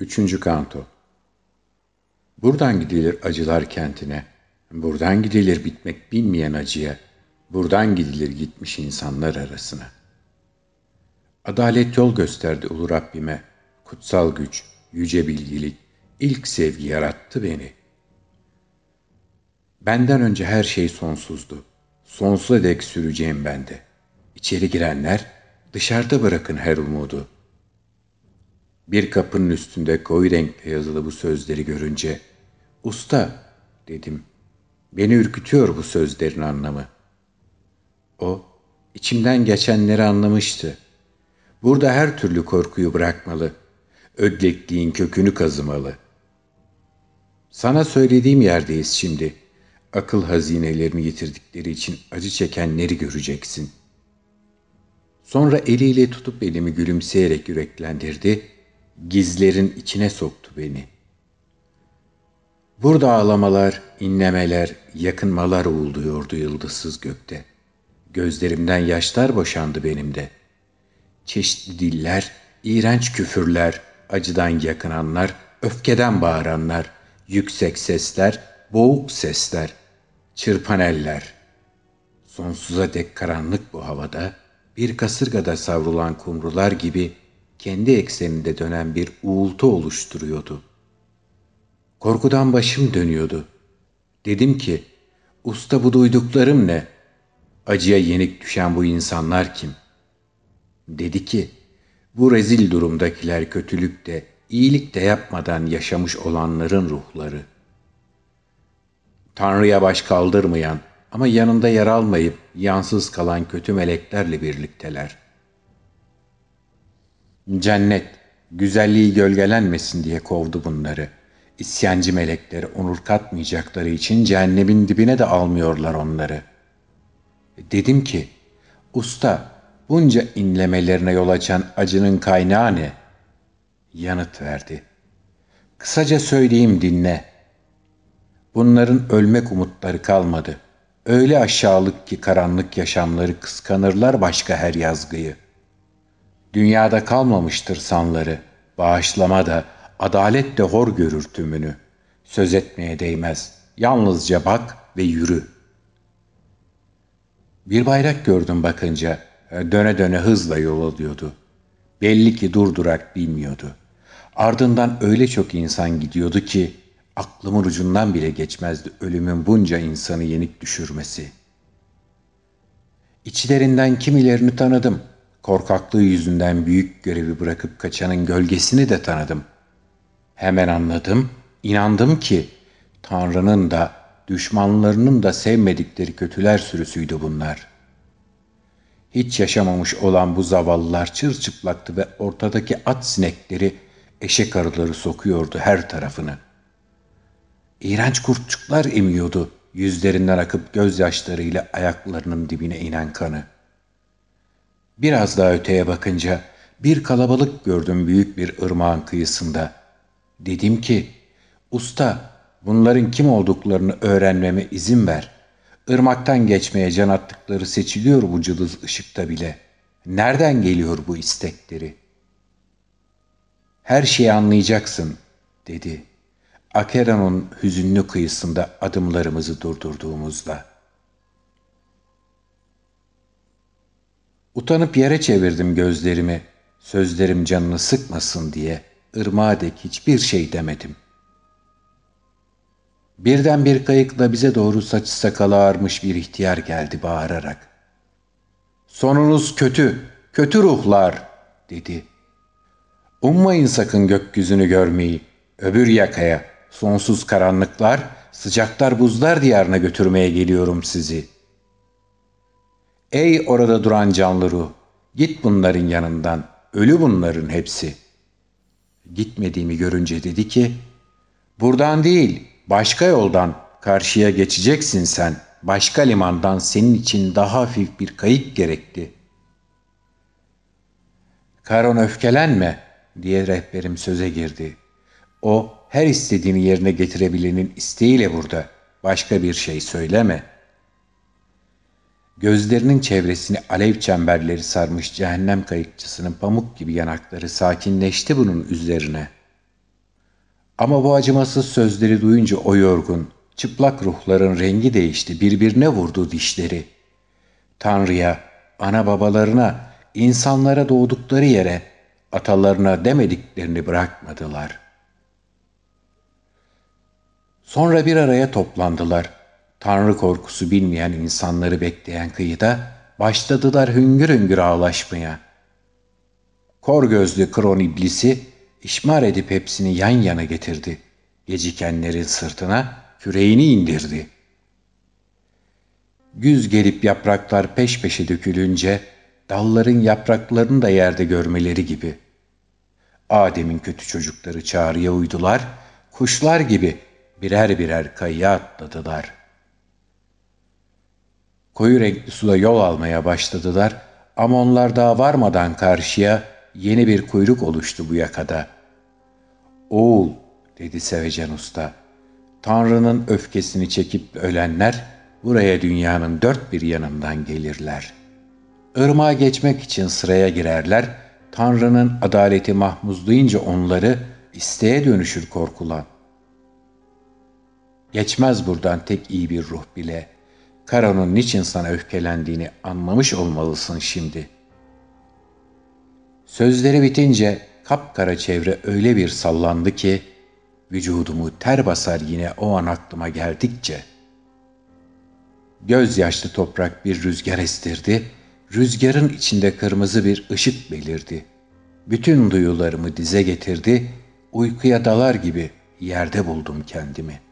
Üçüncü kanto Buradan gidilir acılar kentine, buradan gidilir bitmek bilmeyen acıya, buradan gidilir gitmiş insanlar arasına. Adalet yol gösterdi ulu Rabbime, kutsal güç, yüce bilgilik, ilk sevgi yarattı beni. Benden önce her şey sonsuzdu, sonsuza dek süreceğim bende. İçeri girenler, dışarıda bırakın her umudu.'' Bir kapının üstünde koyu renkle yazılı bu sözleri görünce, ''Usta'' dedim. ''Beni ürkütüyor bu sözlerin anlamı.'' O, içimden geçenleri anlamıştı. Burada her türlü korkuyu bırakmalı, ödlekliğin kökünü kazımalı. Sana söylediğim yerdeyiz şimdi. Akıl hazinelerini yitirdikleri için acı çekenleri göreceksin. Sonra eliyle tutup elimi gülümseyerek yüreklendirdi gizlerin içine soktu beni. Burada ağlamalar, inlemeler, yakınmalar uğulduyordu yıldızsız gökte. Gözlerimden yaşlar boşandı benim de. Çeşitli diller, iğrenç küfürler, acıdan yakınanlar, öfkeden bağıranlar, yüksek sesler, boğuk sesler, çırpan eller. Sonsuza dek karanlık bu havada, bir kasırgada savrulan kumrular gibi kendi ekseninde dönen bir uğultu oluşturuyordu. Korkudan başım dönüyordu. Dedim ki, usta bu duyduklarım ne? Acıya yenik düşen bu insanlar kim? Dedi ki, bu rezil durumdakiler kötülükte, iyilik de yapmadan yaşamış olanların ruhları. Tanrı'ya baş kaldırmayan ama yanında yer almayıp yansız kalan kötü meleklerle birlikteler.'' Cennet, güzelliği gölgelenmesin diye kovdu bunları. İsyancı melekleri onur katmayacakları için cehennemin dibine de almıyorlar onları. Dedim ki, usta bunca inlemelerine yol açan acının kaynağı ne? Yanıt verdi. Kısaca söyleyeyim dinle. Bunların ölmek umutları kalmadı. Öyle aşağılık ki karanlık yaşamları kıskanırlar başka her yazgıyı.'' Dünyada kalmamıştır sanları, bağışlama da, adalet de hor görür tümünü. Söz etmeye değmez, yalnızca bak ve yürü. Bir bayrak gördüm bakınca, döne döne hızla yol alıyordu. Belli ki durdurak bilmiyordu. Ardından öyle çok insan gidiyordu ki, aklımın ucundan bile geçmezdi ölümün bunca insanı yenik düşürmesi. İçlerinden kimilerini tanıdım.'' Korkaklığı yüzünden büyük görevi bırakıp kaçanın gölgesini de tanıdım. Hemen anladım, inandım ki Tanrı'nın da düşmanlarının da sevmedikleri kötüler sürüsüydü bunlar. Hiç yaşamamış olan bu zavallılar çırçıplaktı ve ortadaki at sinekleri eşek arıları sokuyordu her tarafını. İğrenç kurtçuklar emiyordu yüzlerinden akıp gözyaşlarıyla ayaklarının dibine inen kanı.'' Biraz daha öteye bakınca bir kalabalık gördüm büyük bir ırmağın kıyısında. Dedim ki, usta bunların kim olduklarını öğrenmeme izin ver. Irmaktan geçmeye can attıkları seçiliyor bu cılız ışıkta bile. Nereden geliyor bu istekleri? Her şeyi anlayacaksın, dedi. Akeran'ın hüzünlü kıyısında adımlarımızı durdurduğumuzda.'' Utanıp yere çevirdim gözlerimi. Sözlerim canını sıkmasın diye ırmağa dek hiçbir şey demedim. Birden bir kayıkla bize doğru saçı sakalı ağarmış bir ihtiyar geldi bağırarak. Sonunuz kötü, kötü ruhlar dedi. Ummayın sakın gökyüzünü görmeyi, öbür yakaya, sonsuz karanlıklar, sıcaklar buzlar diyarına götürmeye geliyorum sizi.'' Ey orada duran canlı ruh, git bunların yanından, ölü bunların hepsi. Gitmediğimi görünce dedi ki, buradan değil, başka yoldan karşıya geçeceksin sen. Başka limandan senin için daha hafif bir kayık gerekli. Karon öfkelenme diye rehberim söze girdi. O her istediğini yerine getirebilenin isteğiyle burada. Başka bir şey söyleme.'' Gözlerinin çevresini alev çemberleri sarmış cehennem kayıkçısının pamuk gibi yanakları sakinleşti bunun üzerine. Ama bu acımasız sözleri duyunca o yorgun, çıplak ruhların rengi değişti, birbirine vurdu dişleri. Tanrı'ya, ana babalarına, insanlara doğdukları yere, atalarına demediklerini bırakmadılar. Sonra bir araya toplandılar. Tanrı korkusu bilmeyen insanları bekleyen kıyıda başladılar hüngür hüngür ağlaşmaya. Kor gözlü kron iblisi işmar edip hepsini yan yana getirdi. Gecikenlerin sırtına küreğini indirdi. Güz gelip yapraklar peş peşe dökülünce dalların yapraklarını da yerde görmeleri gibi. Adem'in kötü çocukları çağrıya uydular, kuşlar gibi birer birer kayıya atladılar. Koyu renkli suda yol almaya başladılar ama onlar daha varmadan karşıya yeni bir kuyruk oluştu bu yakada. Oğul, dedi Sevecen Usta, Tanrı'nın öfkesini çekip ölenler buraya dünyanın dört bir yanından gelirler. Irmağa geçmek için sıraya girerler, Tanrı'nın adaleti mahmuzlayınca onları isteğe dönüşür korkulan. Geçmez buradan tek iyi bir ruh bile. Karan'ın niçin sana öfkelendiğini anlamış olmalısın şimdi. Sözleri bitince kapkara çevre öyle bir sallandı ki, vücudumu ter basar yine o an aklıma geldikçe. Gözyaşlı toprak bir rüzgar estirdi, rüzgarın içinde kırmızı bir ışık belirdi. Bütün duyularımı dize getirdi, uykuya dalar gibi yerde buldum kendimi.''